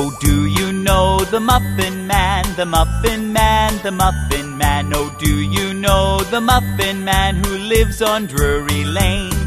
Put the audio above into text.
Oh, do you know the Muffin Man, the Muffin Man, the Muffin Man? Oh, do you know the Muffin Man who lives on Drury Lane?